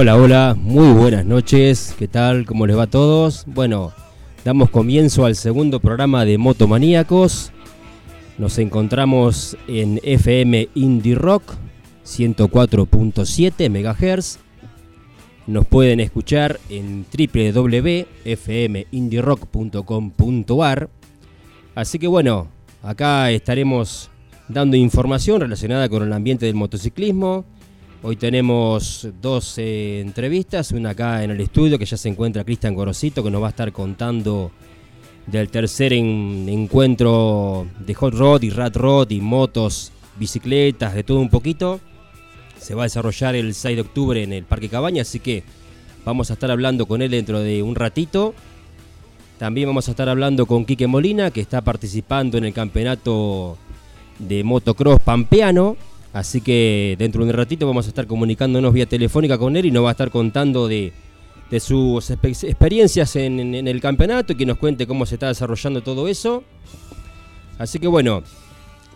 Hola, hola, muy buenas noches. ¿Qué tal? ¿Cómo les va a todos? Bueno, damos comienzo al segundo programa de Motomaníacos. Nos encontramos en FM Indie Rock 104.7 MHz. Nos pueden escuchar en www.fmindierock.com.ar. Así que bueno, acá estaremos dando información relacionada con el ambiente del motociclismo Hoy tenemos dos entrevistas, una acá en el estudio que ya se encuentra Cristian Gorosito que nos va a estar contando del tercer encuentro de Hot Rod y Rat Rod y motos, bicicletas, de todo un poquito. Se va a desarrollar el 6 de octubre en el Parque Cabaña, así que vamos a estar hablando con él dentro de un ratito. También vamos a estar hablando con Quique Molina, que está participando en el campeonato de motocross pampeano Así que dentro de un ratito vamos a estar comunicándonos vía telefónica con él y nos va a estar contando de, sus experiencias en, el campeonato y que nos cuente cómo se está desarrollando todo eso. Así que bueno,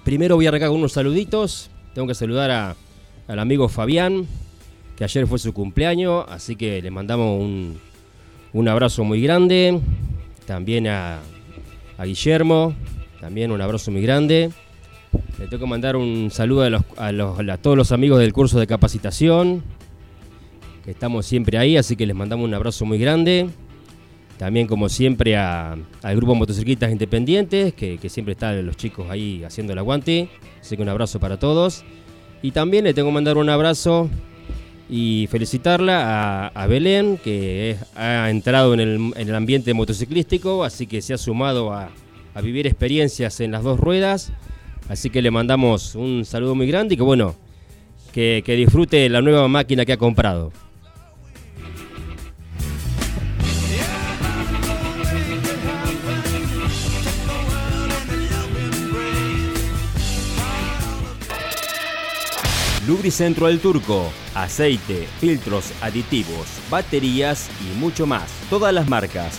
primero voy a arrancar con unos saluditos. Tengo que saludar al amigo Fabián, que ayer fue su cumpleaños, así que le mandamos un, abrazo muy grande. También a, a Guillermo, también un abrazo muy grande. Le tengo que mandar un saludo a, todos los amigos del curso de capacitación, que estamos siempre ahí, así que les mandamos un abrazo muy grande. También, como siempre, al grupo Motociclistas Independientes, que, siempre están los chicos ahí haciendo el aguante. Así que un abrazo para todos. Y también le tengo que mandar un abrazo y felicitarla a, Belén, que ha entrado en el, ambiente motociclístico, así que se ha sumado a vivir experiencias en las dos ruedas Así que le mandamos un saludo muy grande y que bueno, que, disfrute la nueva máquina que ha comprado. Lubricentro del Turco, aceite, filtros, aditivos, baterías y mucho más. Todas las marcas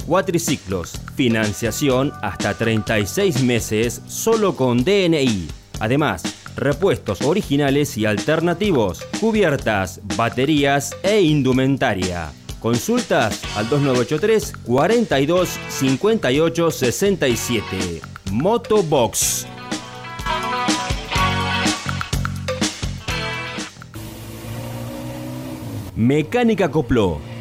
cuatriciclos, financiación hasta 36 meses solo con DNI. Además, repuestos originales y alternativos, cubiertas, baterías e indumentaria. Consultas al 2983 42 58 67. Motobox. Mecánica Copló.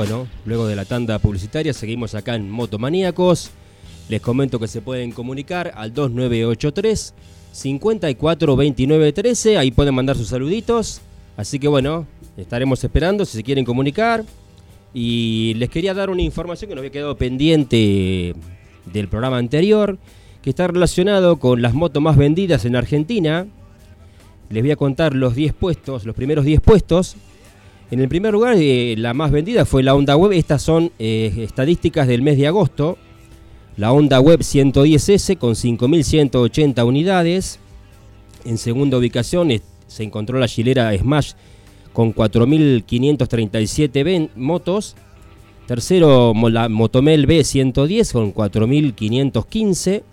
Bueno, luego de la tanda publicitaria seguimos acá en Motomaníacos. Les comento que se pueden comunicar al 2983 542913. Ahí pueden mandar sus saluditos. Así que bueno, estaremos esperando si se quieren comunicar. Y les quería dar una información que nos había quedado pendiente del programa anterior, que está relacionado con las motos más vendidas en Argentina. Les voy a contar los 10 puestos, los primeros 10 puestos. En el primer lugar, eh, la más vendida fue la Honda Web. Estas son eh, estadísticas del mes de agosto. La Honda Web 110S con 5.180 unidades. En segunda ubicación se encontró la Gilera Smash con 4.537 motos. Tercero, la Motomel B110 con 4.515.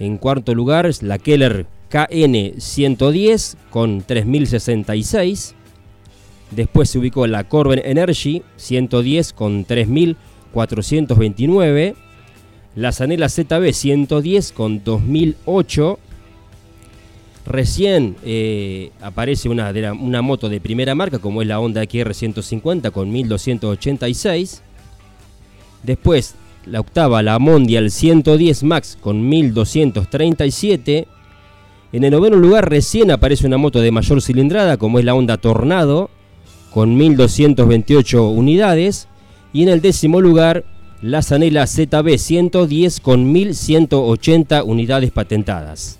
En cuarto lugar, la Keller KN 110 con 3.066. Después se ubicó la Corben Energy 110 con 3.429. La Zanela ZB 110 con 2008. Recién eh, aparece una, una moto de primera marca como es la Honda XR 150 con 1286. Después la octava, la Mondial 110 Max con 1237. En el noveno lugar recién aparece una moto de mayor cilindrada como es la Honda Tornado con 1.228 unidades. Y en el décimo lugar, la Zanela ZB 110 con 1.180 unidades patentadas.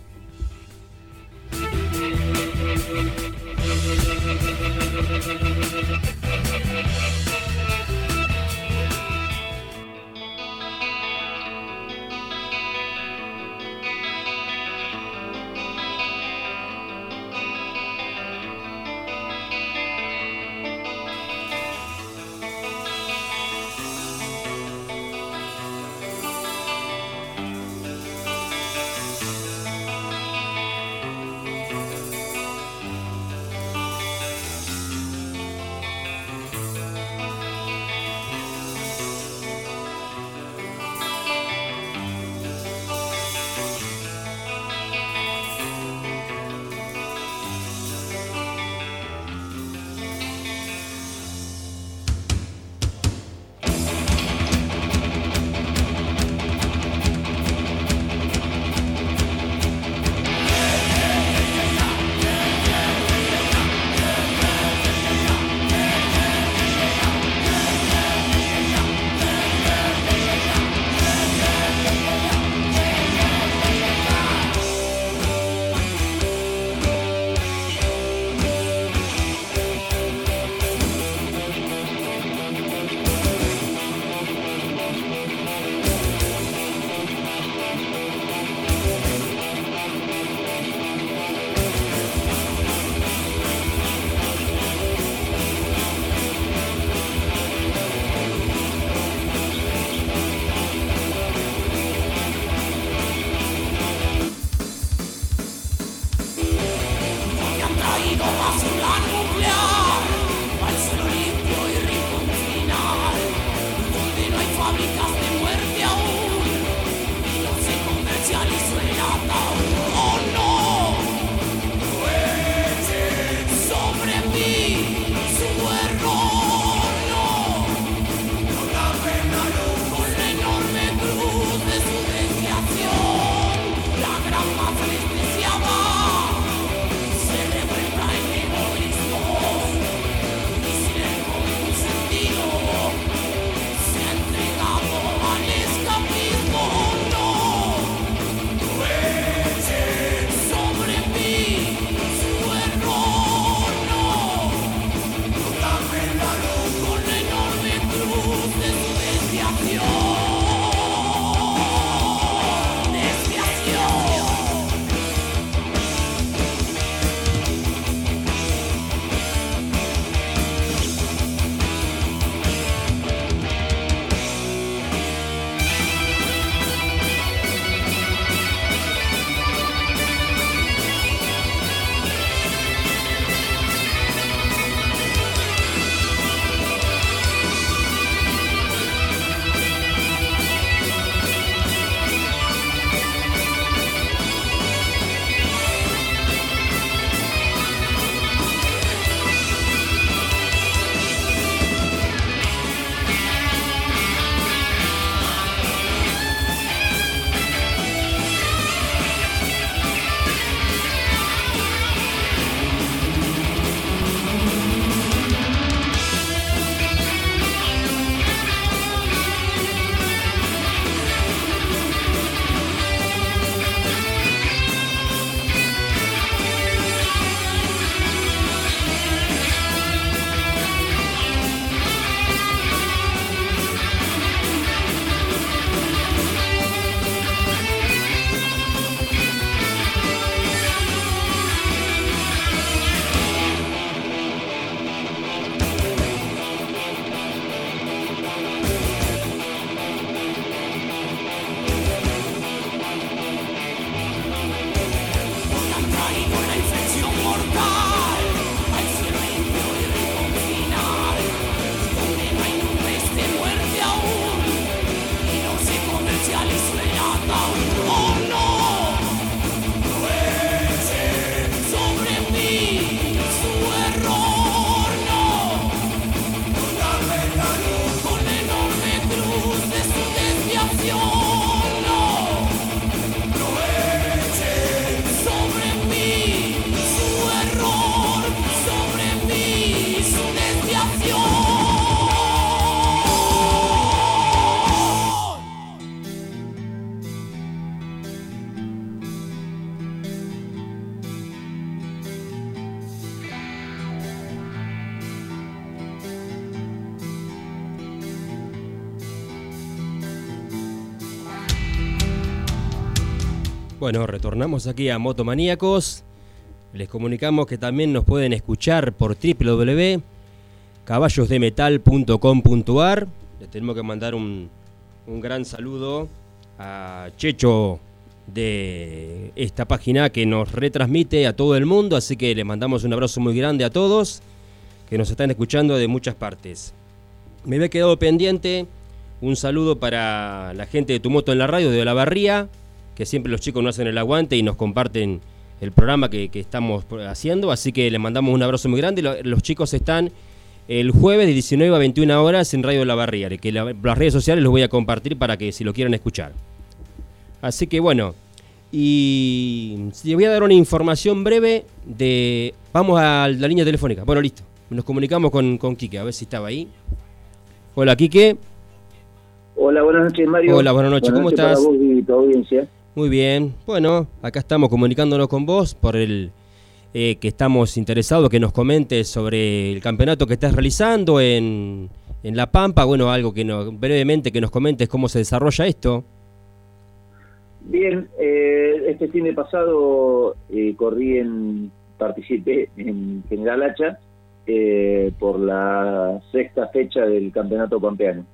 Retornamos aquí a Motomaníacos. Les comunicamos que también nos pueden escuchar por www.caballosdemetal.com.ar. Les tenemos que mandar un, un gran saludo a Checho de esta página que nos retransmite a todo el mundo, así que les mandamos un abrazo muy grande a todos que nos están escuchando de muchas partes. Me había quedado pendiente un saludo para la gente de Tu Moto en la Radio de La Barría, que siempre los chicos nos hacen el aguante y nos comparten el programa que, estamos haciendo. Así que les mandamos un abrazo muy grande. Los chicos están el jueves de 19 a 21 horas en Radio La Barriera, que las redes sociales los voy a compartir para que si lo quieran escuchar. Así que bueno, y les voy a dar una información breve de... Vamos a la línea telefónica. Bueno, listo. Nos comunicamos con, con Quique, a ver si estaba ahí. Hola, Quique. Hola, buenas noches, Mario. Hola, buenas noches. ¿Cómo estás? Para vos y tu audiencia. Muy bien. Bueno, acá estamos comunicándonos con vos por el eh, que estamos interesados que nos comentes sobre el campeonato que estás realizando en, en La Pampa. Bueno, algo que no, brevemente que nos comentes cómo se desarrolla esto. Bien, eh, este fin de pasado eh, corrí en, participé en General Hacha por la sexta fecha del campeonato pampeano.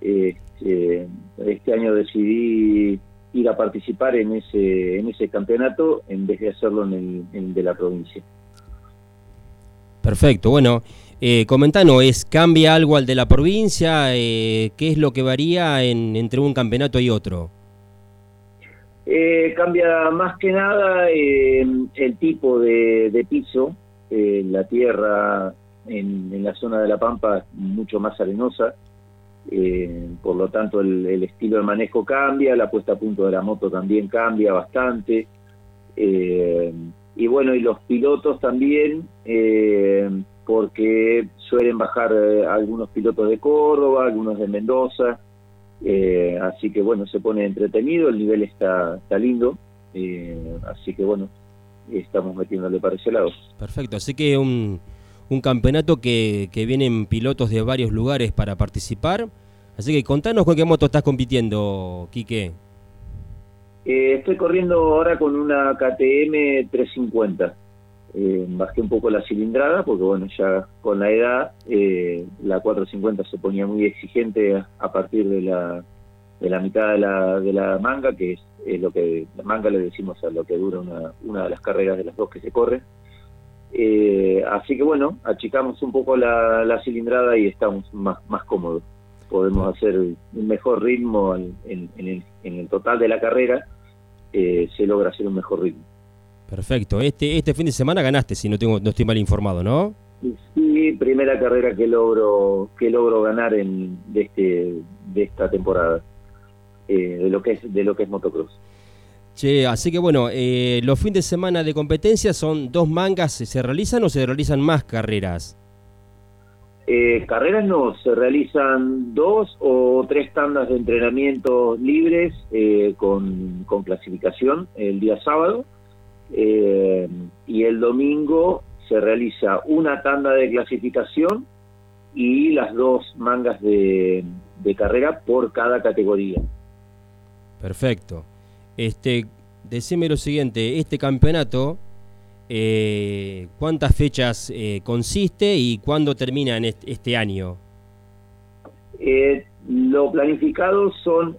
este año decidí ir a participar en ese en ese campeonato en vez de hacerlo en el de la provincia. Perfecto, bueno, eh, comentanos, ¿es, ¿cambia algo al de la provincia? Eh, ¿Qué es lo que varía en, entre un campeonato y otro? Eh, cambia más que nada eh, el tipo de, piso, la tierra en, la zona de La Pampa es mucho más arenosa, por lo tanto el, el, estilo de manejo cambia, la puesta a punto de la moto también cambia bastante. y bueno, y los pilotos también porque suelen bajar eh, algunos pilotos de Córdoba, algunos de Mendoza, eh, así que bueno, se pone entretenido, el nivel está, está lindo, eh, así que bueno, estamos metiéndole para ese lado. Perfecto, así que un, un campeonato que, vienen pilotos de varios lugares para participar, así que contanos con qué moto estás compitiendo, Quique. estoy corriendo ahora con una KTM 350 eh, bajé un poco la cilindrada porque bueno ya con la edad eh, la 450 se ponía muy exigente a, partir de la de la mitad de la, de la manga que es, lo que la manga le decimos a lo que dura una, una de las carreras de las dos que se corren eh, así que bueno achicamos un poco la, la cilindrada y estamos más más cómodos podemos hacer un mejor ritmo en, en, el, en el total de la carrera eh, se logra hacer un mejor ritmo Perfecto. Este, este fin de semana ganaste, si no tengo, no estoy mal informado, ¿no? Sí, primera carrera que logro, que logro ganar en, de este, de esta temporada, eh, de lo que es, de lo que es motocross. Che, así que bueno, eh, los fines de semana de competencia son dos mangas, ¿se realizan o se realizan más carreras? Eh, carreras no, se realizan dos o tres tandas de entrenamiento libres con, con clasificación el día sábado eh, y el domingo se realiza una tanda de clasificación y las dos mangas de, carrera por cada categoría. Perfecto. Este, decime lo siguiente, este campeonato, eh, ¿cuántas fechas eh, consiste y cuándo termina en este, año? lo planificado son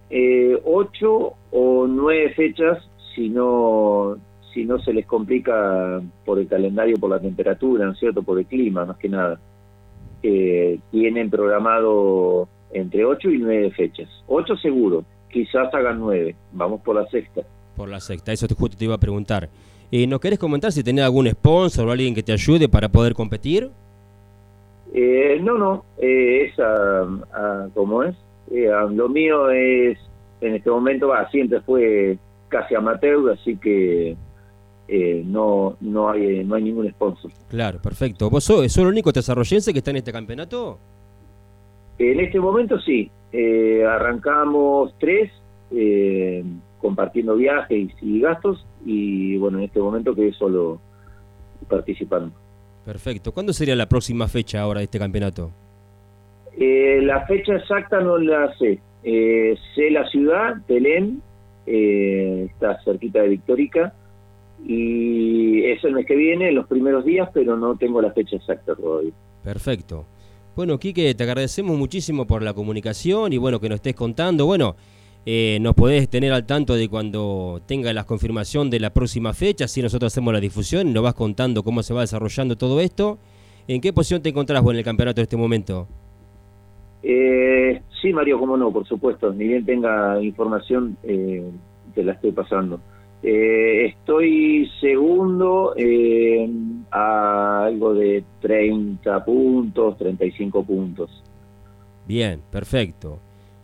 ocho o nueve fechas, si no si no se les complica por el calendario, por la temperatura, ¿no es cierto? Por el clima, más que nada. Eh, tienen programado entre 8 y 9 fechas. 8 seguro, quizás hagan 9. Vamos por la sexta. Por la sexta, eso te, justo te iba a preguntar. Eh, ¿Nos querés comentar si tenés algún sponsor o alguien que te ayude para poder competir? Eh, no, no, eh, es a, como es. lo mío es, en este momento, va, siempre fue casi amateur, así que eh, no no hay no hay ningún sponsor. Claro, perfecto. ¿Vos sos, el único desarrollense que está en este campeonato? En este momento sí. Eh, arrancamos tres, eh, compartiendo viajes y gastos, y bueno, en este momento quedé solo participando. Perfecto. ¿Cuándo sería la próxima fecha ahora de este campeonato? la fecha exacta no la sé. sé la ciudad, Belén, está cerquita de Victorica y es el mes que viene, los primeros días, pero no tengo la fecha exacta todavía. Perfecto. Bueno, Quique, te agradecemos muchísimo por la comunicación y bueno, que nos estés contando. Bueno, eh, nos podés tener al tanto de cuando tenga la confirmación de la próxima fecha, si nosotros hacemos la difusión nos vas contando cómo se va desarrollando todo esto. ¿En qué posición te encontrás vos en el campeonato en este momento? Eh, sí, Mario, cómo no, por supuesto. Ni bien tenga información, eh, te la estoy pasando. Eh, estoy segundo eh, a algo de 30 puntos, 35 puntos. Bien, perfecto.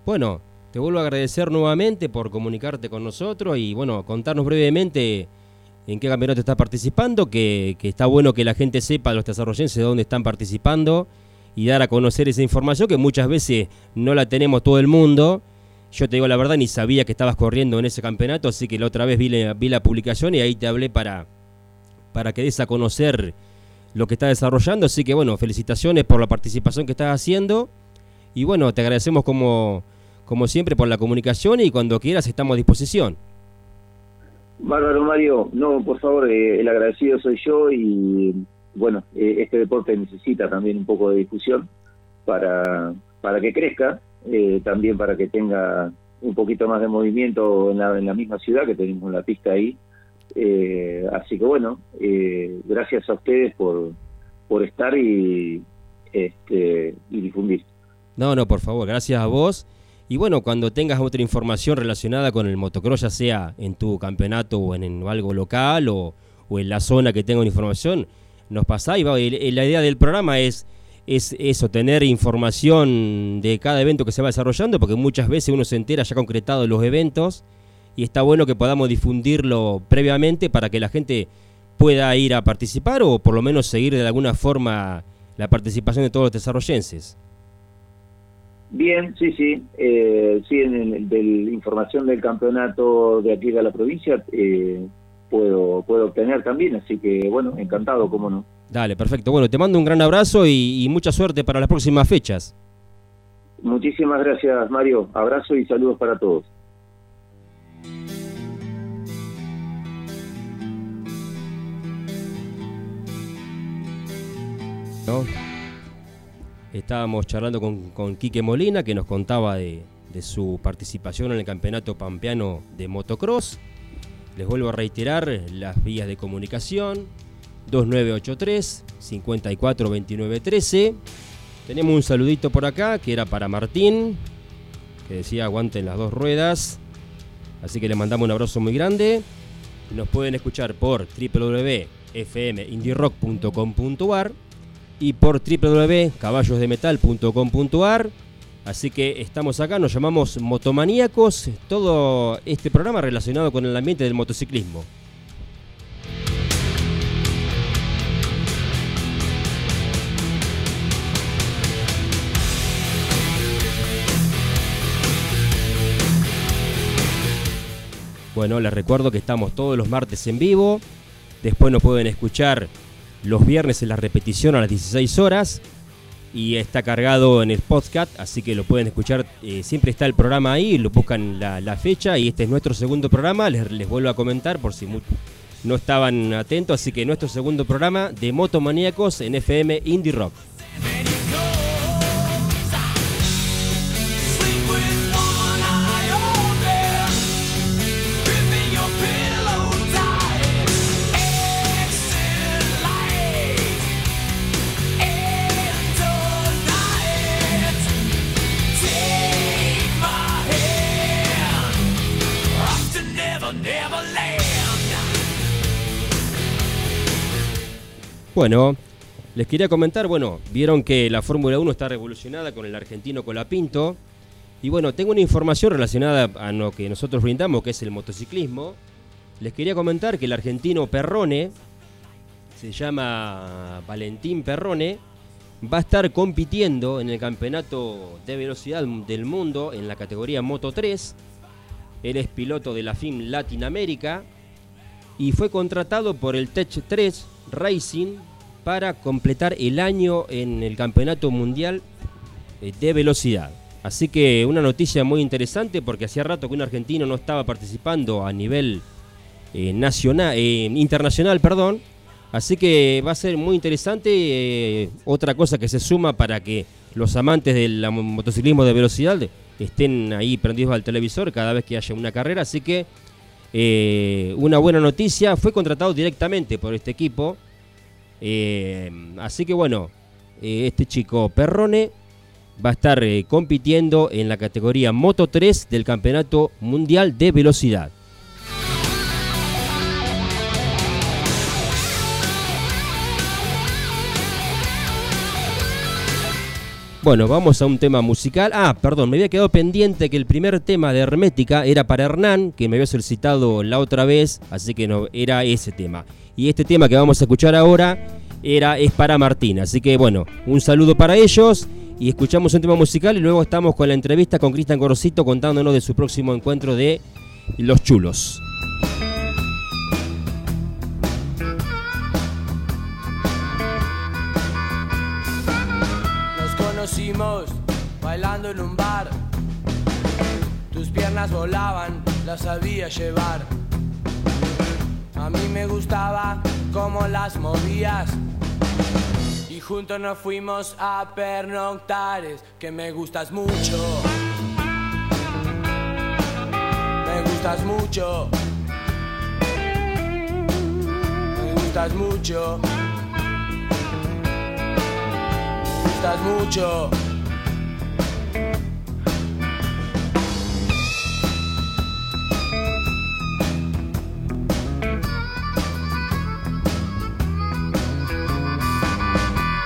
Bueno, te vuelvo a agradecer nuevamente por comunicarte con nosotros y bueno, contarnos brevemente en qué campeonato estás participando, que, que está bueno que la gente sepa, los desarrollenses, dónde están participando y dar a conocer esa información que muchas veces no la tenemos todo el mundo yo te digo la verdad, ni sabía que estabas corriendo en ese campeonato, así que la otra vez vi la, vi la publicación y ahí te hablé para, para que des a conocer lo que estás desarrollando. Así que bueno, felicitaciones por la participación que estás haciendo. Y bueno, te agradecemos como, como siempre por la comunicación y cuando quieras estamos a disposición. Bárbaro Mario, no, por favor, eh, el agradecido soy yo y bueno, eh, este deporte necesita también un poco de difusión para, para que crezca eh, también para que tenga un poquito más de movimiento en la, en la misma ciudad, que tenemos la pista ahí. Eh, así que bueno, eh, gracias a ustedes por, por estar y, este, y difundir. No, no, por favor, gracias a vos. Y bueno, cuando tengas otra información relacionada con el motocross, ya sea en tu campeonato o en, algo local o, en la zona que tenga una información, nos pasá la idea del programa es es eso, tener información de cada evento que se va desarrollando, porque muchas veces uno se entera ya concretado los eventos y está bueno que podamos difundirlo previamente para que la gente pueda ir a participar o por lo menos seguir de alguna forma la participación de todos los desarrollenses. Bien, sí, sí. Eh, sí, en, la información del campeonato de aquí de la provincia eh, puedo, puedo obtener también, así que bueno, encantado, cómo no. Dale, perfecto. Bueno, te mando un gran abrazo y, mucha suerte para las próximas fechas. Muchísimas gracias, Mario. Abrazo y saludos para todos. Estábamos charlando con, con Quique Molina, que nos contaba de, de su participación en el campeonato pampeano de motocross. Les vuelvo a reiterar las vías de comunicación 2983 542913. Tenemos un saludito por acá que era para Martín, que decía aguanten las dos ruedas. Así que le mandamos un abrazo muy grande. Nos pueden escuchar por www.fmindirock.com.ar y por www.caballosdemetal.com.ar. Así que estamos acá, nos llamamos Motomaníacos, todo este programa relacionado con el ambiente del motociclismo. Bueno, les recuerdo que estamos todos los martes en vivo. Después nos pueden escuchar los viernes en la repetición a las 16 horas. Y está cargado en el podcast, así que lo pueden escuchar. Eh, siempre está el programa ahí, lo buscan la, fecha. Y este es nuestro segundo programa. Les, les vuelvo a comentar por si no estaban atentos. Así que nuestro segundo programa de Motomaníacos en FM Indie Rock. Bueno, les quería comentar, bueno, vieron que la Fórmula 1 está revolucionada con el argentino Colapinto. Y bueno, tengo una información relacionada a lo que nosotros brindamos, que es el motociclismo. Les quería comentar que el argentino Perrone, se llama Valentín Perrone, va a estar compitiendo en el campeonato de velocidad del mundo en la categoría Moto 3. Él es piloto de la FIM Latinoamérica y fue contratado por el Tech 3 Racing para completar el año en el Campeonato Mundial eh, de Velocidad. Así que una noticia muy interesante porque hacía rato que un argentino no estaba participando a nivel eh, nacional, eh, internacional, perdón. Así que va a ser muy interesante. otra cosa que se suma para que los amantes del motociclismo de velocidad estén ahí prendidos al televisor cada vez que haya una carrera. Así que una buena noticia, fue contratado directamente por este equipo eh, así que bueno, eh, este chico Perrone va a estar eh, compitiendo en la categoría Moto 3 del Campeonato Mundial de Velocidad. Bueno, vamos a un tema musical. Ah, perdón, me había quedado pendiente que el primer tema de Hermética era para Hernán, que me había solicitado la otra vez, así que no era ese tema. Y este tema que vamos a escuchar ahora era es para Martín. Así que bueno, un saludo para ellos y escuchamos un tema musical y luego estamos con la entrevista con Cristian Gorosito contándonos de su próximo encuentro de Los Chulos. Bailando en un bar. Tus piernas volaban, las sabía llevar. A mí me gustaba cómo las movías. Y juntos nos fuimos a pernoctares, que me gustas mucho. Me gustas mucho. Me gustas mucho. Gustas mucho.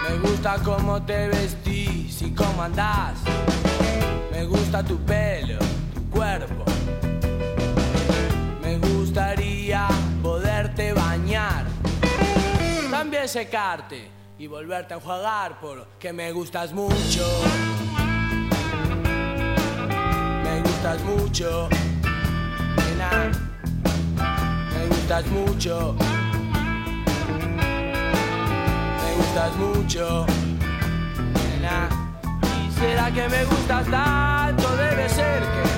Me gusta cómo te vestís y cómo andás. Me gusta tu pelo, tu cuerpo. Me gustaría poderte bañar. También secarte y volverte a enjuagar porque me gustas mucho. Me gustas mucho. Nena. Me gustas mucho. Me gustas mucho. Nena. ¿Y será que me gustas tanto? Debe ser que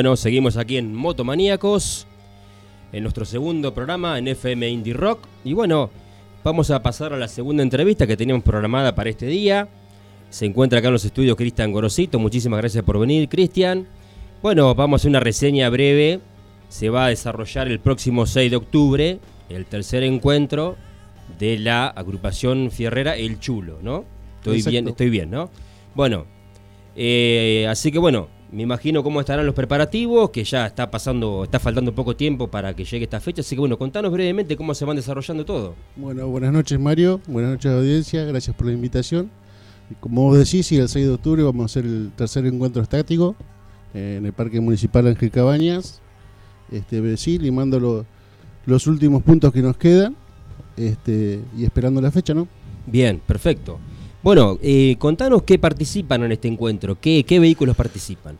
Bueno, seguimos aquí en Motomaníacos, en nuestro segundo programa en FM Indie Rock. Y bueno, vamos a pasar a la segunda entrevista que teníamos programada para este día. Se encuentra acá en los estudios Cristian Gorosito. Muchísimas gracias por venir, Cristian. Bueno, vamos a hacer una reseña breve. Se va a desarrollar el próximo 6 de octubre el tercer encuentro de la agrupación fierrera El Chulo, ¿no? Estoy Exacto. bien, estoy bien, ¿no? Bueno, eh, así que bueno, me imagino cómo estarán los preparativos, que ya está pasando, está faltando poco tiempo para que llegue esta fecha, así que bueno, contanos brevemente cómo se van desarrollando todo. Bueno, buenas noches Mario, buenas noches audiencia, gracias por la invitación. Como vos decís, el 6 de octubre vamos a hacer el tercer encuentro estático eh, en el Parque Municipal Ángel Cabañas. Este, sí, limando lo- los últimos puntos que nos quedan este, y esperando la fecha, ¿no? Bien, perfecto. Bueno, eh, contanos qué participan en este encuentro, qué, vehículos participan.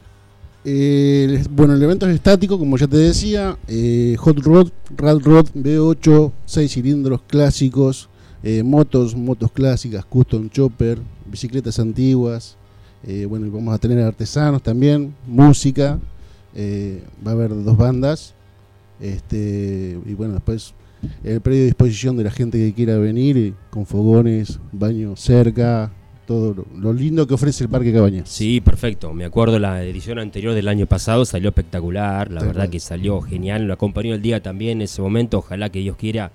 Eh, bueno, el evento es estático, como ya te decía. eh, Hot Rod, Rad Rod V8, 6 cilindros clásicos, eh, motos, motos clásicas, custom chopper, bicicletas antiguas. eh, bueno, vamos a tener artesanos también, música. va a haber dos bandas. Este, y bueno, después el predio a disposición de la gente que quiera venir, con fogones, baño cerca, todo lo, lo lindo que ofrece el Parque Cabañas. Sí, perfecto. Me acuerdo la edición anterior del año pasado, salió espectacular, la verdad que salió genial, lo acompañó el día también en ese momento, ojalá que Dios quiera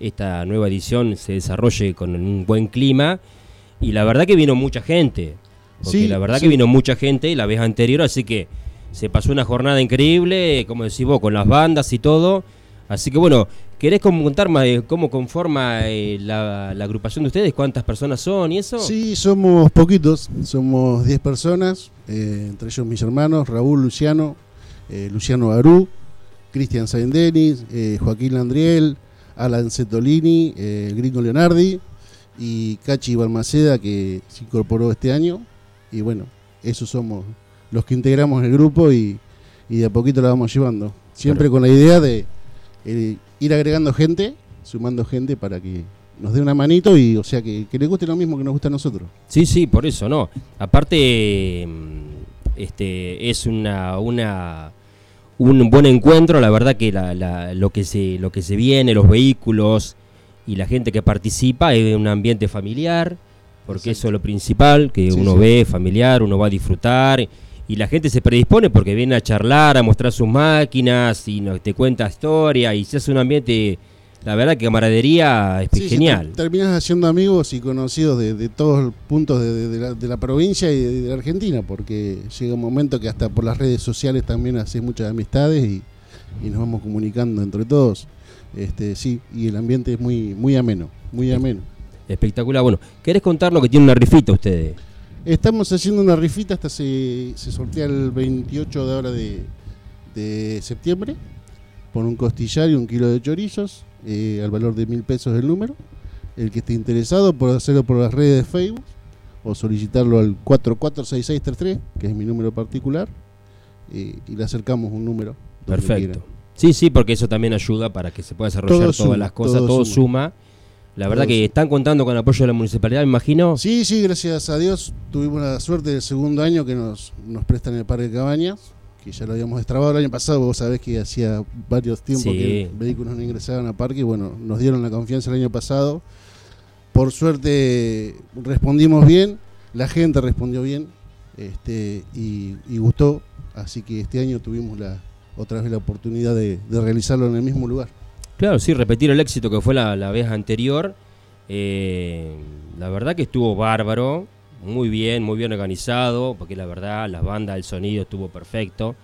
esta nueva edición se desarrolle con un buen clima y la verdad que vino mucha gente, porque Sí, la verdad que vino mucha gente la vez anterior, así que se pasó una jornada increíble, como decís vos, con las bandas y todo, así que bueno, ¿querés como contar más de cómo conforma eh, la, la agrupación de ustedes? ¿Cuántas personas son y eso? Sí, somos poquitos, somos 10 personas, eh, entre ellos mis hermanos, Raúl Luciano, eh, Luciano Barú, Cristian Saindenis, eh, Joaquín Landriel, Alan Cetolini, eh, gringo Leonardi y Cachi Balmaceda que se incorporó este año. Y bueno, esos somos los que integramos el grupo y, y de a poquito la vamos llevando. Siempre con la idea de eh, ir agregando gente, sumando gente para que nos dé una manito y o sea que, que le guste lo mismo que nos gusta a nosotros. Sí, sí, por eso, ¿no? Aparte, mm, este, es una, una, un buen encuentro, la verdad que lo, que se, lo que se viene, los vehículos y la gente que participa es un ambiente familiar, porque eso es lo principal, que uno ve familiar, uno va a disfrutar y la gente se predispone porque viene a charlar, a mostrar sus máquinas y nos, te cuenta historia y se hace un ambiente la verdad que camaradería es genial. terminas haciendo amigos y conocidos de, todos los puntos de, la, provincia y de, la Argentina, porque llega un momento que hasta por las redes sociales también haces muchas amistades y, nos vamos comunicando entre todos. Este, sí, y el ambiente es muy, muy ameno, muy ameno. Espectacular. Bueno, ¿querés contarnos que tiene una rifita ustedes? Estamos haciendo una rifita, hasta se, se sortea el 28 de ahora de septiembre, por un costillar y un kilo de chorizos eh, al valor de mil pesos el número. El que esté interesado puede hacerlo por las redes de Facebook o solicitarlo al 446633, que es mi número particular, eh, y le acercamos un número. Perfecto. Sí, sí, porque eso también ayuda para que se pueda desarrollar todas las cosas, todo, suma. La verdad que están contando con el apoyo de la municipalidad, me imagino. Sí, sí, gracias a Dios. Tuvimos la suerte del segundo año que nos, nos prestan el Parque de Cabañas que ya lo habíamos destrabado el año pasado, vos sabés que hacía varios tiempos que vehículos no ingresaban a parque y bueno, nos dieron la confianza el año pasado. Por suerte respondimos bien, la gente respondió bien este, y, gustó, así que este año tuvimos la, otra vez la oportunidad de, realizarlo en el mismo lugar. Claro, sí, repetir el éxito que fue la, vez anterior. Eh, la verdad que estuvo bárbaro muy bien, muy bien organizado, porque la verdad, las bandas, el sonido estuvo perfecto.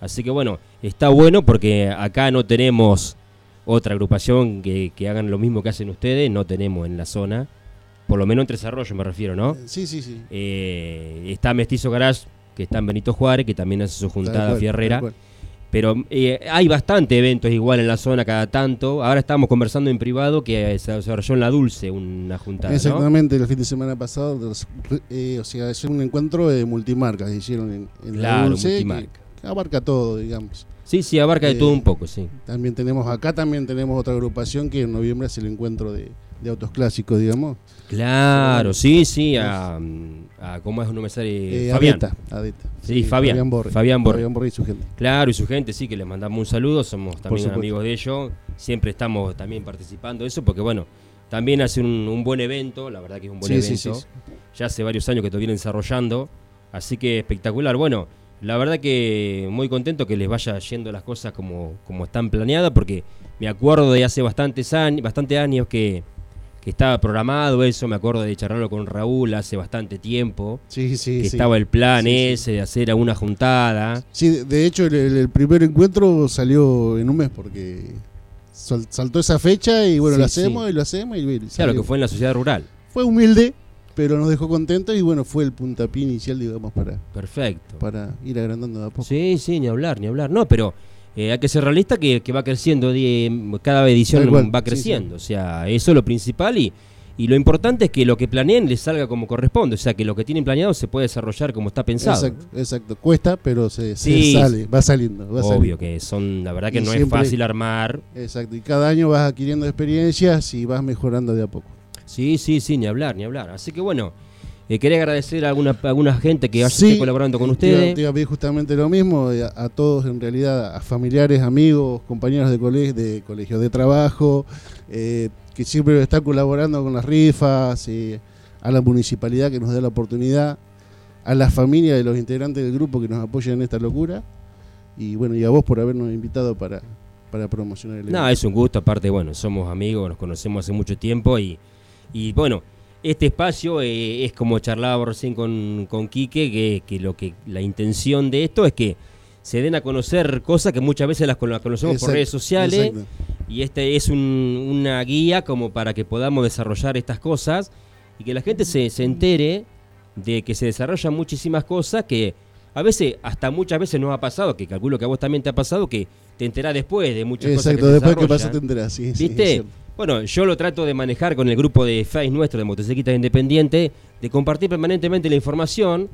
Así que bueno, está bueno porque acá no tenemos otra agrupación que, hagan lo mismo que hacen ustedes, no tenemos en la zona. Por lo menos en Tres Arroyos me refiero, ¿no? Sí, sí, sí. Eh, está Mestizo Garage, que está en Benito Juárez, que también hace su juntada fierrera. Pero eh, hay bastante eventos igual en la zona cada tanto. Ahora estábamos conversando en privado que se desarrolló en La Dulce una juntada. Exactamente, el fin de semana pasado. Eh, o sea, es un encuentro de multimarcas hicieron en, La Dulce. Que, abarca todo, digamos. Sí, sí, abarca de todo eh, un poco, sí. También tenemos acá, también tenemos otra agrupación que en noviembre es el encuentro de, de autos clásicos, digamos. Claro, sí, sí, a, ¿cómo es un nombre? Eh, Fabián. Sí, Fabián. Fabián Borri. Fabián Borri. y su gente. Claro, y su gente, sí, que les mandamos un saludo, somos también amigos de ellos, siempre estamos también participando de eso, porque bueno, también hace un, buen evento, la verdad que es un buen evento. ya hace varios años que lo vienen desarrollando, así que espectacular. Bueno, la verdad que muy contento que les vaya yendo las cosas como, como están planeadas, porque me acuerdo de hace bastantes años, bastante años que que estaba programado eso, me acuerdo de charlarlo con Raúl hace bastante tiempo. Sí, sí, que estaba el plan ese de hacer alguna juntada. Sí, de hecho el, primer encuentro salió en un mes porque saltó esa fecha y bueno, lo hacemos y lo hacemos y Claro, que fue en la sociedad rural. Fue humilde, pero nos dejó contentos y bueno, fue el puntapié inicial, digamos, para Perfecto. para ir agrandando de a poco. Sí, sí, ni hablar, ni hablar. No, pero eh, hay que ser realista que, va creciendo, cada edición va creciendo. O sea, eso es lo principal y, y lo importante es que lo que planeen les salga como corresponde. O sea, que lo que tienen planeado se puede desarrollar como está pensado. Exacto, exacto. cuesta, pero se, sale, va saliendo. obvio que son, la verdad que no es fácil armar. Exacto, y cada año vas adquiriendo experiencias y vas mejorando de a poco. Sí, sí, sí, ni hablar, ni hablar. Así que bueno. Eh, quería agradecer a alguna, alguna gente que esté colaborando con ustedes. Te iba a pedir justamente lo mismo, eh, a, todos en realidad, a familiares, amigos, compañeros de, colegio, de colegios de trabajo, eh, que siempre están colaborando con las rifas, a la municipalidad que nos da la oportunidad, a la familia de los integrantes del grupo que nos apoyan en esta locura, y bueno, y a vos por habernos invitado para, para promocionar el evento. No, es un gusto, aparte, bueno, somos amigos, nos conocemos hace mucho tiempo y, y bueno este espacio eh, es como charlaba recién con, con Quique, que, lo que la intención de esto es que se den a conocer cosas que muchas veces las, conocemos por redes sociales y este es una guía como para que podamos desarrollar estas cosas y que la gente se, se entere de que se desarrollan muchísimas cosas que a veces, hasta muchas veces nos ha pasado, que calculo que a vos también te ha pasado, que te enterás después de muchas cosas. Exacto, después que pasa te enterás, sí. ¿Viste? Bueno, yo lo trato de manejar con el grupo de Face nuestro de Motocicletas Independiente, de compartir permanentemente la información.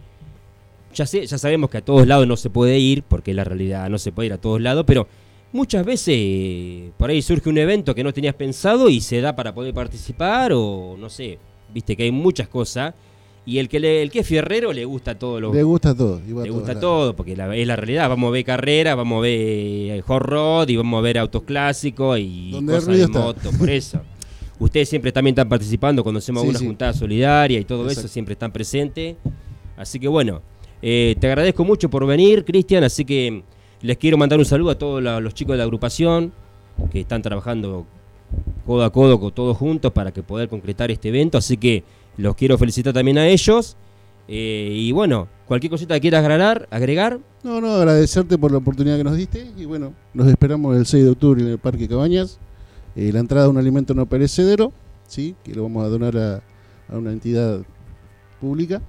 Ya, sé, ya sabemos que a todos lados no se puede ir, porque la realidad no se puede ir a todos lados, pero muchas veces por ahí surge un evento que no tenías pensado y se da para poder participar, o no sé, viste que hay muchas cosas. Y el que, le- el que es fierrero le gusta todo lo Le gusta todo. a le gusta todo, porque la- es la realidad. Vamos a ver carreras, vamos a ver eh, hot rod y vamos a ver autos clásicos y cosas de está. moto, por eso. Ustedes siempre también están participando cuando hacemos Sí, alguna sí. juntada solidaria y todo eso, siempre están presentes. Así que bueno, eh, te agradezco mucho por venir, Cristian, así que les quiero mandar un saludo a todos la- los chicos de la agrupación que están trabajando codo a codo con todos juntos para que poder concretar este evento, así que los quiero felicitar también a ellos. Eh, y bueno, cualquier cosita que quieras agregar, agregar No, no, agradecerte por la oportunidad que nos diste. Y bueno, nos esperamos el 6 de octubre en el Parque Cabañas. Eh, la entrada a un alimento no perecedero, ¿sí? que lo vamos a donar a, a una entidad pública.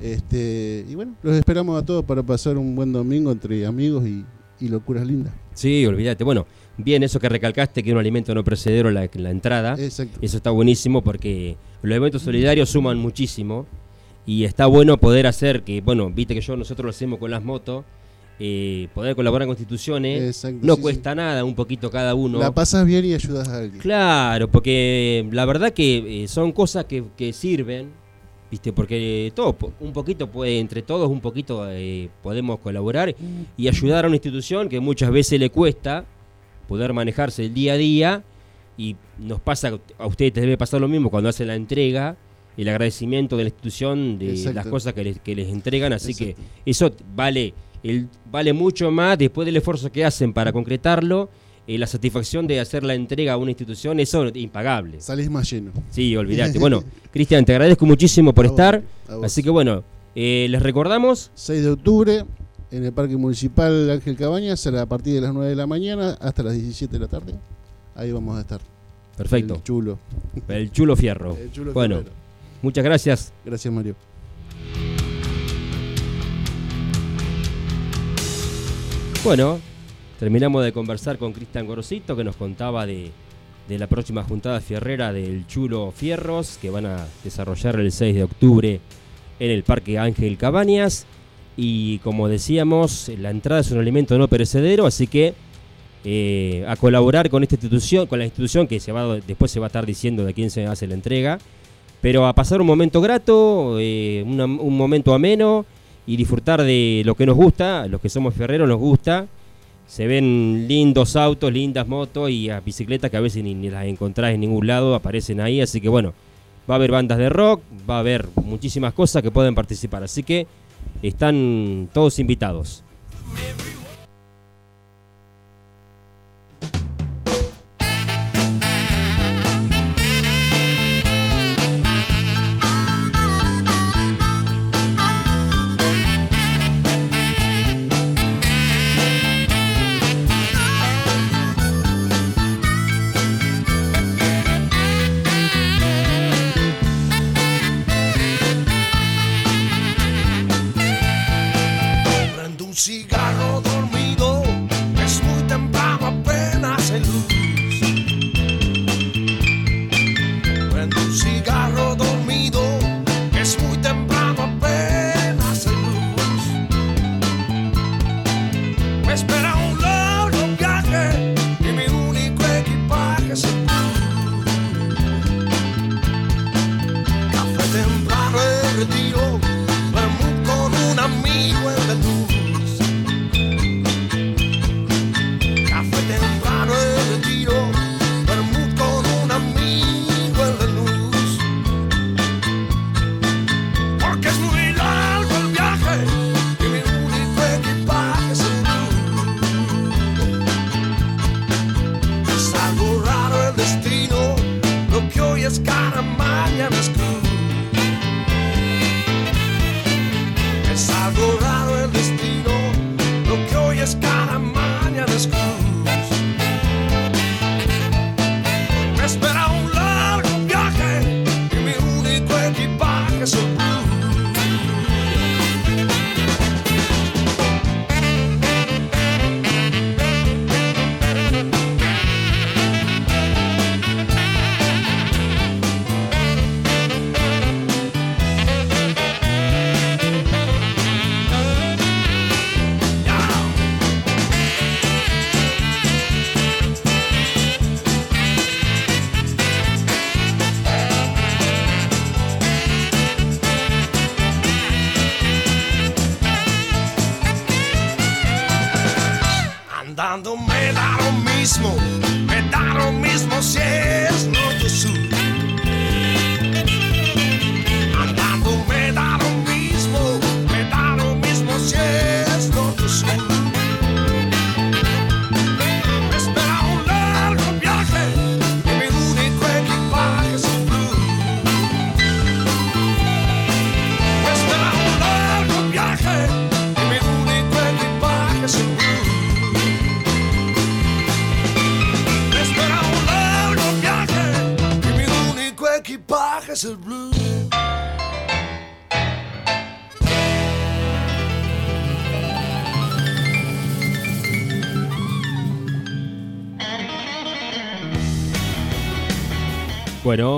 Este, y bueno, los esperamos a todos para pasar un buen domingo entre amigos y, y locuras lindas. Sí, olvídate. Bueno, bien eso que recalcaste que es un alimento no precedero la, la entrada. Exacto. Eso está buenísimo porque los eventos solidarios suman muchísimo y está bueno poder hacer que, bueno, viste que yo nosotros lo hacemos con las motos, eh, poder colaborar con instituciones, Exacto, no sí, cuesta nada, un poquito cada uno. La pasas bien y ayudas a alguien. Claro, porque la verdad que eh, son cosas que, que sirven, ¿viste? Porque todo, po- un poquito, puede, entre todos, un poquito eh, podemos colaborar y ayudar a una institución que muchas veces le cuesta poder manejarse el día a día y nos pasa, a ustedes les debe pasar lo mismo cuando hacen la entrega, el agradecimiento de la institución de Exacto. las cosas que les, que les entregan, así Exacto. que eso vale, el, vale mucho más después del esfuerzo que hacen para concretarlo. Eh, la satisfacción de hacer la entrega a una institución, eso es impagable. Salís más lleno. Sí, olvídate. Bueno, Cristian, te agradezco muchísimo por A estar. vos. Así que bueno, eh, les recordamos. 6 de octubre en el Parque Municipal Ángel Cabañas a la- a partir de las 9 de la mañana hasta las 17 de la tarde. Ahí vamos a estar. Perfecto. El chulo. El chulo fierro. El chulo Bueno, muchas gracias. Gracias, Mario. Bueno, terminamos de conversar con Cristian Gorosito que nos contaba de, la próxima juntada fierrera del Chulo Fierros que van a desarrollar el 6 de octubre en el Parque Ángel Cabañas. Y como decíamos, la entrada es un alimento no perecedero, así que eh, a colaborar con esta institución, con la institución que después se va a estar diciendo de quién se hace la entrega, pero a pasar un momento grato, eh, un momento ameno y disfrutar de lo que nos gusta, los que somos ferreros nos gusta. Se ven lindos autos, lindas motos y bicicletas que a veces ni, ni las encontrás en ningún lado, aparecen ahí, así que bueno, va a haber bandas de rock, va a haber muchísimas cosas que pueden participar, así que están todos invitados.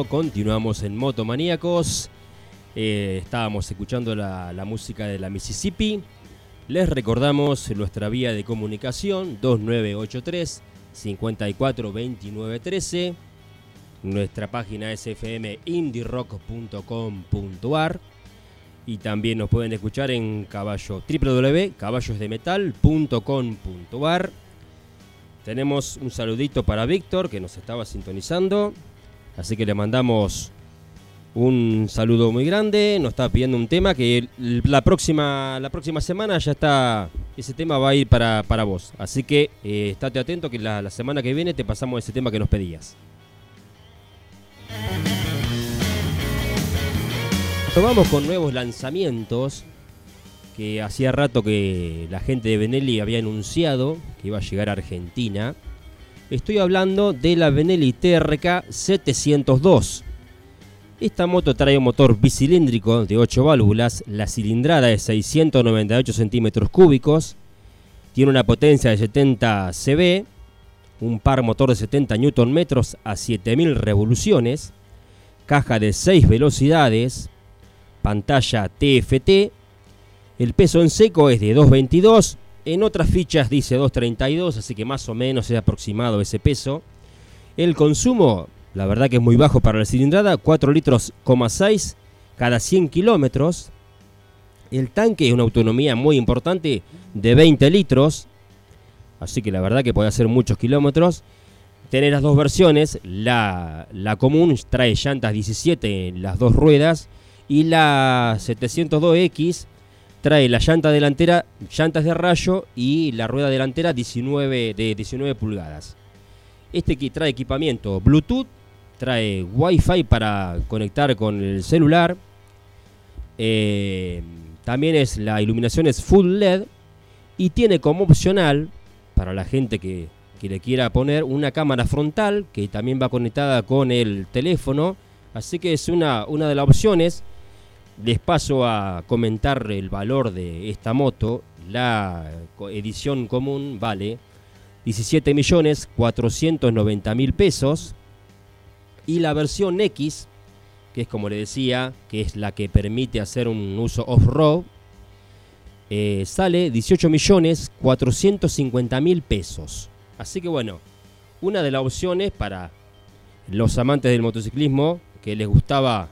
Continuamos en Motomaníacos. Eh, estábamos escuchando la, música de la Mississippi. Les recordamos nuestra vía de comunicación 2983 542913. Nuestra página es fmindyrock.com.ar y también nos pueden escuchar en caballo www.caballosdemetal.com.ar. Tenemos un saludito para Víctor que nos estaba sintonizando. Así que le mandamos un saludo muy grande. Nos está pidiendo un tema que la próxima, la próxima semana ya está. Ese tema va a ir para, para vos. Así que eh, estate atento que la, semana que viene te pasamos ese tema que nos pedías. Nos con nuevos lanzamientos que hacía rato que la gente de Benelli había anunciado que iba a llegar a Argentina. Estoy hablando de la Benelli TRK 702. Esta moto trae un motor bicilíndrico de 8 válvulas, la cilindrada es 698 centímetros cúbicos, tiene una potencia de 70 cb, un par motor de 70 Nm a 7000 revoluciones, caja de 6 velocidades, pantalla TFT, el peso en seco es de 222, en otras fichas dice 232, así que más o menos es aproximado ese peso. El consumo, la verdad que es muy bajo para la cilindrada, 4 litros, 6 cada 100 kilómetros. El tanque es una autonomía muy importante de 20 litros, así que la verdad que puede hacer muchos kilómetros. Tiene las dos versiones, la, la común trae llantas 17 en las dos ruedas y la 702X trae la llanta delantera, llantas de rayo y la rueda delantera 19 de 19 pulgadas. Este que trae equipamiento Bluetooth, trae Wi-Fi para conectar con el celular. eh, también es la iluminación es full LED y tiene como opcional para la gente que, que le quiera poner una cámara frontal que también va conectada con el teléfono. Así que es una, una de las opciones. Les paso a comentar el valor de esta moto. La edición común vale 17 millones 490 mil pesos. Y la versión X, que es como le decía, que es la que permite hacer un uso off-road, eh, sale 18 millones 450 mil pesos. Así que bueno, una de las opciones para los amantes del motociclismo que les gustaba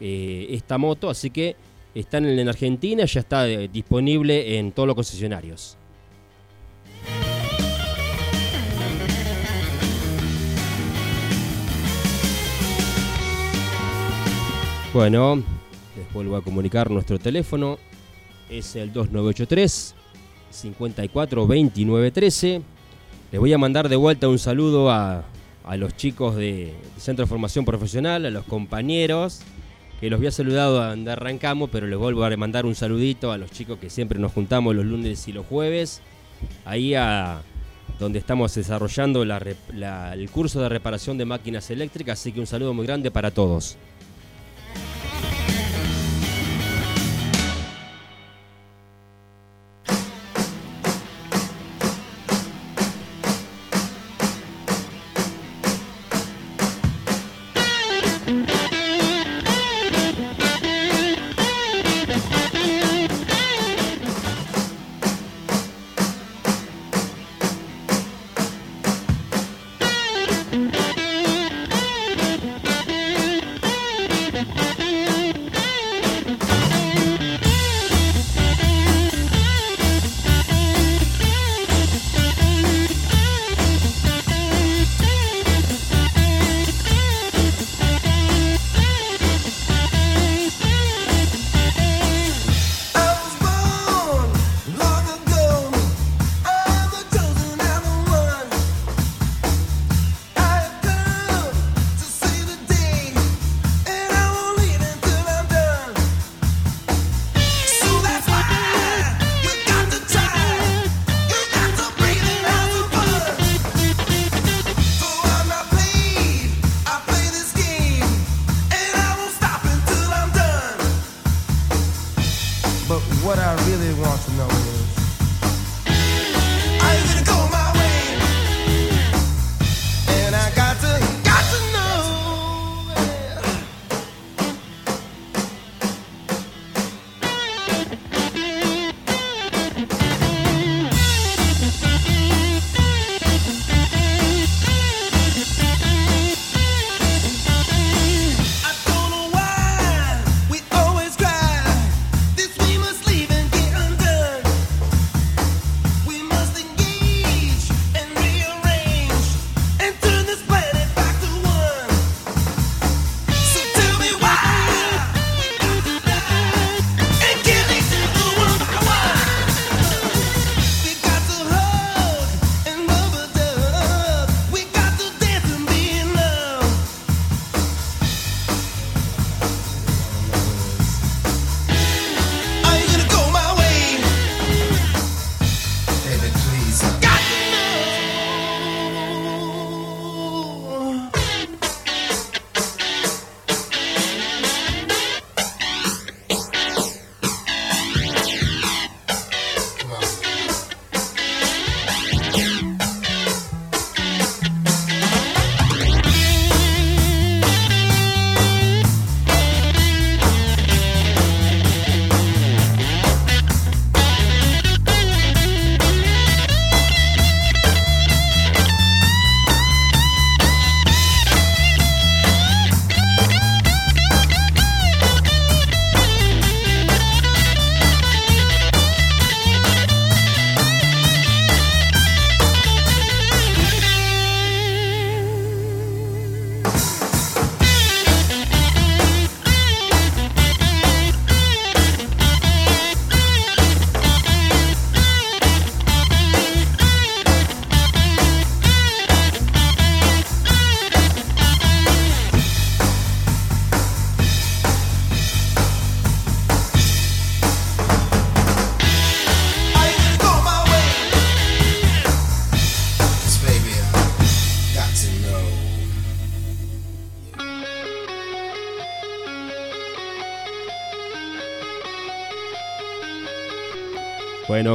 eh, esta moto, así que están en, en Argentina, ya está eh, disponible en todos los concesionarios. Bueno, les vuelvo a comunicar nuestro teléfono. Es el 2983 54 29 13. Les voy a mandar de vuelta un saludo a, a los chicos de Centro de Formación Profesional, a los compañeros, que los había saludado donde arrancamos, pero les vuelvo a mandar un saludito a los chicos que siempre nos juntamos los lunes y los jueves, ahí a donde estamos desarrollando el curso de reparación de máquinas eléctricas, así que un saludo muy grande para todos.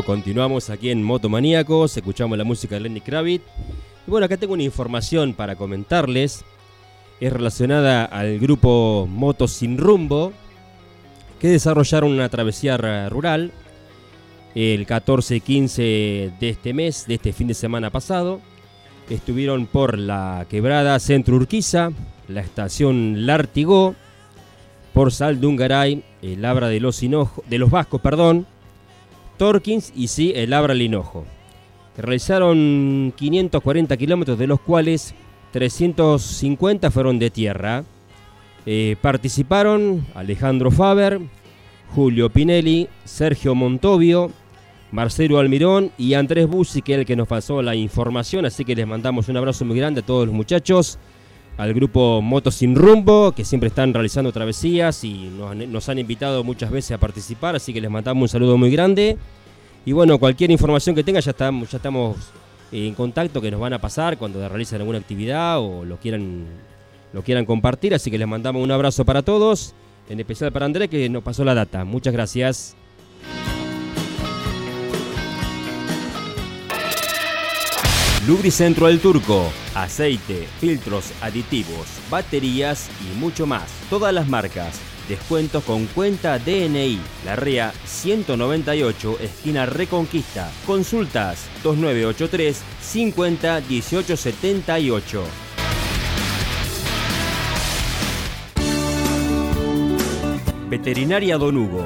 Continuamos aquí en Motomaníacos, escuchamos la música de Lenny Kravitz. Y bueno, acá tengo una información para comentarles. Es relacionada al grupo Motos Sin Rumbo, que desarrollaron una travesía ra- rural el 14 y 15 de este mes, de este fin de semana pasado. Estuvieron por la quebrada Centro Urquiza, la estación Lartigó, por Saldungaray, el Labra de los, Hinojo- de los Vascos, perdón, Torkins y sí, el Abra Linojo. Realizaron 540 kilómetros, de los cuales 350 fueron de tierra. Eh, participaron Alejandro Faber, Julio Pinelli, Sergio Montovio, Marcelo Almirón y Andrés Bussi, que es el que nos pasó la información. Así que les mandamos un abrazo muy grande a todos los muchachos, al grupo Motos Sin Rumbo, que siempre están realizando travesías y nos han, invitado muchas veces a participar. Así que les mandamos un saludo muy grande. Y bueno, cualquier información que tengan, ya estamos, ya estamos en contacto, que nos van a pasar cuando realicen alguna actividad o lo quieran, lo quieran compartir. Así que les mandamos un abrazo para todos, en especial para Andrés, que nos pasó la data. Muchas gracias. Lubricentro del Turco, aceite, filtros, aditivos, baterías y mucho más. Todas las marcas. Descuentos con cuenta DNI. La REA 198, esquina Reconquista. Consultas 2983 50 18 78. Veterinaria Don Hugo.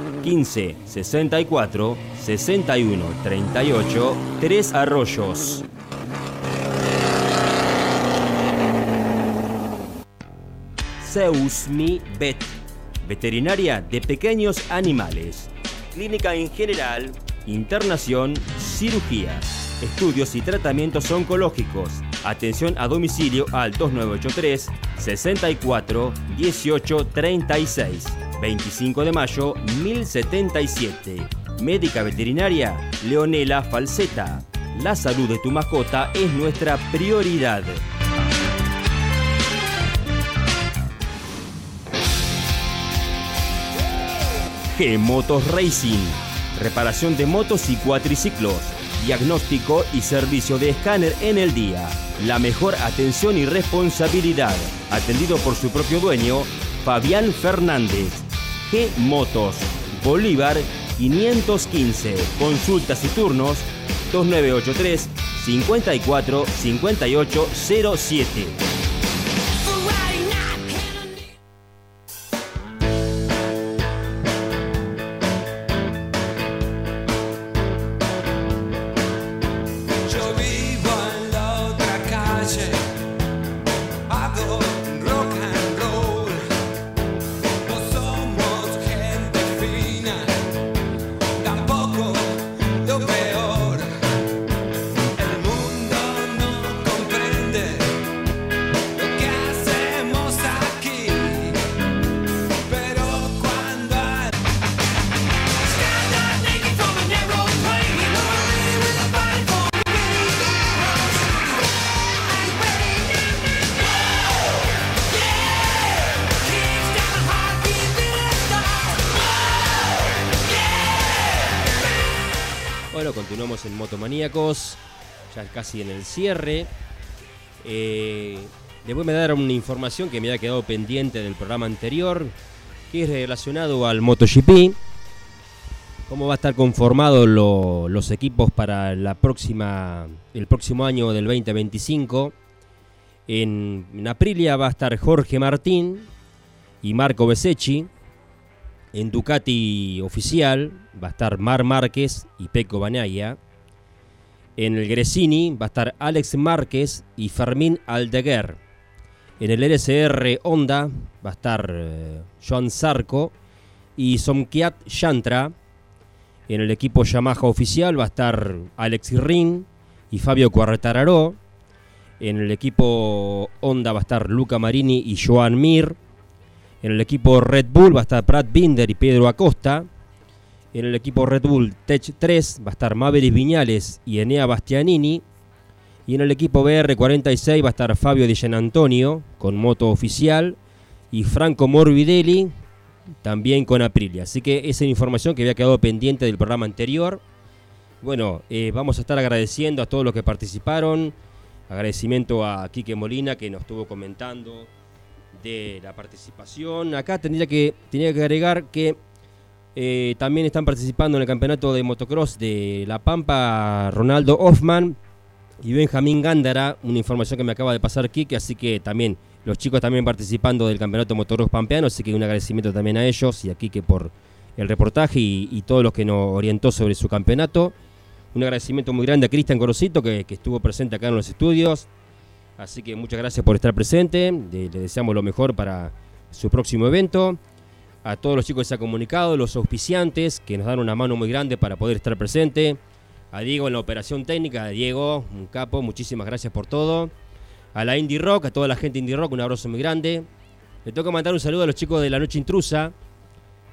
15 64 61 38 3 Arroyos. Zeusmi Vet. Veterinaria de pequeños animales. Clínica en general. Internación. Cirugías. Estudios y tratamientos oncológicos. Atención a domicilio al 2983 64 18 36. 25 de mayo 1077. Médica veterinaria Leonela Falseta. La salud de tu mascota es nuestra prioridad. G Motos Racing. Reparación de motos y cuatriciclos. Diagnóstico y servicio de escáner en el día. La mejor atención y responsabilidad. Atendido por su propio dueño, Fabián Fernández. G Motos. Bolívar 515. Consultas y turnos 2983 54 58 casi en el cierre. Eh, les voy a dar una información que me había quedado pendiente del programa anterior, que es relacionado al MotoGP. Cómo va a estar conformado lo- los equipos para la próxima, el próximo año del 2025. En, en Aprilia va a estar Jorge Martín y Marco Besecchi. En Ducati oficial va a estar Mar Márquez y Pecco Banaya. En el Gresini va a estar Alex Márquez y Fermín Aldeguer. En el LSR Honda va a estar eh, Joan Zarco y Somkiat Yantra. En el equipo Yamaha oficial va a estar Alex Rin y Fabio Quartararo. En el equipo Honda va a estar Luca Marini y Joan Mir. En el equipo Red Bull va a estar Brad Binder y Pedro Acosta. En el equipo Red Bull Tech 3 va a estar Maverick Viñales y Enea Bastianini. Y en el equipo BR46 va a estar Fabio Di Antonio con moto oficial y Franco Morbidelli también con Aprilia. Así que esa es información que había quedado pendiente del programa anterior. Bueno, eh, vamos a estar agradeciendo a todos los que participaron. Agradecimiento a Quique Molina que nos estuvo comentando de la participación. Acá tendría que, tenía que agregar que eh, también están participando en el campeonato de motocross de La Pampa Ronaldo Hoffman y Benjamín Gándara, una información que me acaba de pasar Quique, así que también los chicos también participando del campeonato motocross pampeano, así que un agradecimiento también a ellos y a Quique por el reportaje y, y todo lo que nos orientó sobre su campeonato. Un agradecimiento muy grande a Cristian Gorosito que, estuvo presente acá en los estudios. Así que muchas gracias por estar presente. de- le deseamos lo mejor para su próximo evento. A todos los chicos que se han comunicado, los auspiciantes que nos dan una mano muy grande para poder estar presente. A Diego en la operación técnica, a Diego, un capo, muchísimas gracias por todo. A la Indie Rock, a toda la gente Indie Rock, un abrazo muy grande. Le tengo que mandar un saludo a los chicos de la Noche Intrusa,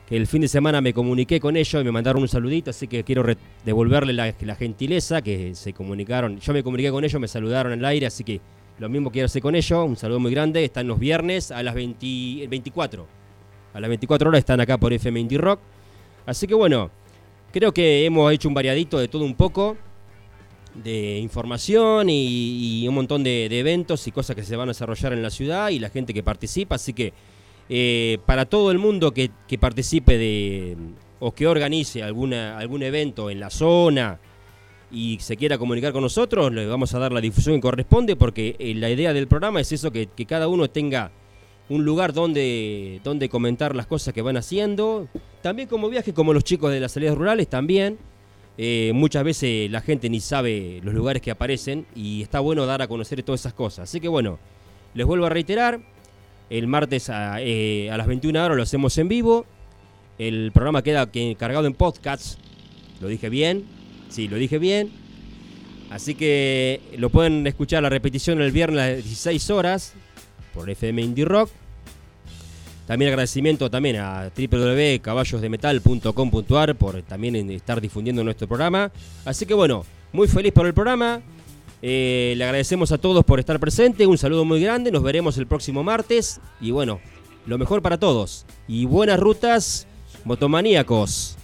que el fin de semana me comuniqué con ellos y me mandaron un saludito, así que quiero devolverle la, la gentileza que se comunicaron. Yo me comuniqué con ellos, me saludaron al aire, así que lo mismo quiero hacer con ellos. Un saludo muy grande. Están los viernes a las 20, el 24. A las 24 horas están acá por FM Indie Rock. Así que bueno, creo que hemos hecho un variadito de todo un poco. De información y, un montón de, de eventos y cosas que se van a desarrollar en la ciudad y la gente que participa. Así que eh, para todo el mundo que, que participe de o que organice alguna, algún evento en la zona y se quiera comunicar con nosotros, le vamos a dar la difusión que corresponde porque eh, la idea del programa es eso, que, que cada uno tenga un lugar donde, donde comentar las cosas que van haciendo. También como viaje, como los chicos de las salidas rurales, también. Eh, muchas veces la gente ni sabe los lugares que aparecen y está bueno dar a conocer todas esas cosas. Así que bueno, les vuelvo a reiterar, el martes a, eh, las 21 horas lo hacemos en vivo. El programa queda que- cargado en podcasts. ¿Lo dije bien? Sí, lo dije bien. Así que lo pueden escuchar la repetición el viernes a las 16 horas por FM Indie Rock. También agradecimiento también a www.caballosdemetal.com.ar por también estar difundiendo nuestro programa. Así que bueno, muy feliz por el programa. Eh, le agradecemos a todos por estar presentes. Un saludo muy grande. Nos veremos el próximo martes. Y bueno, lo mejor para todos. Y buenas rutas, motomaníacos.